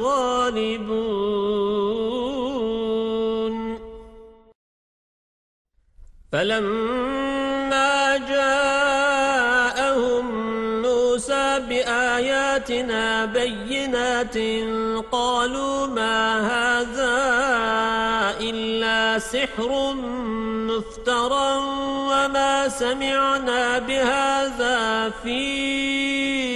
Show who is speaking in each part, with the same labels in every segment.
Speaker 1: غالبون. فلما جاءهم موسى بآياتنا بينات قالوا ما هذا إلا سحر مفترى وما سمعنا بهذا في آبائنا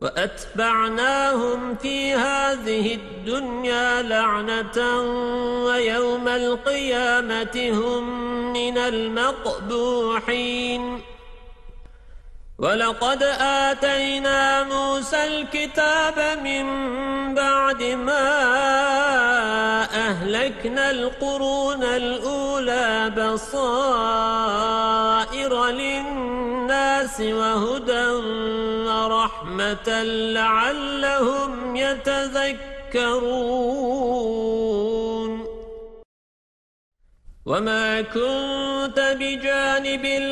Speaker 1: وأتبعناهم في هذه الدنيا لعنة ويوم القيامة هم من المقبوحين. ولقد آتينا موسى الكتاب من بعد ما أهلكنا القرون الأولى بصائر للناس وهدى ورحمة لعلهم يتذكرون. وما كنت بجانب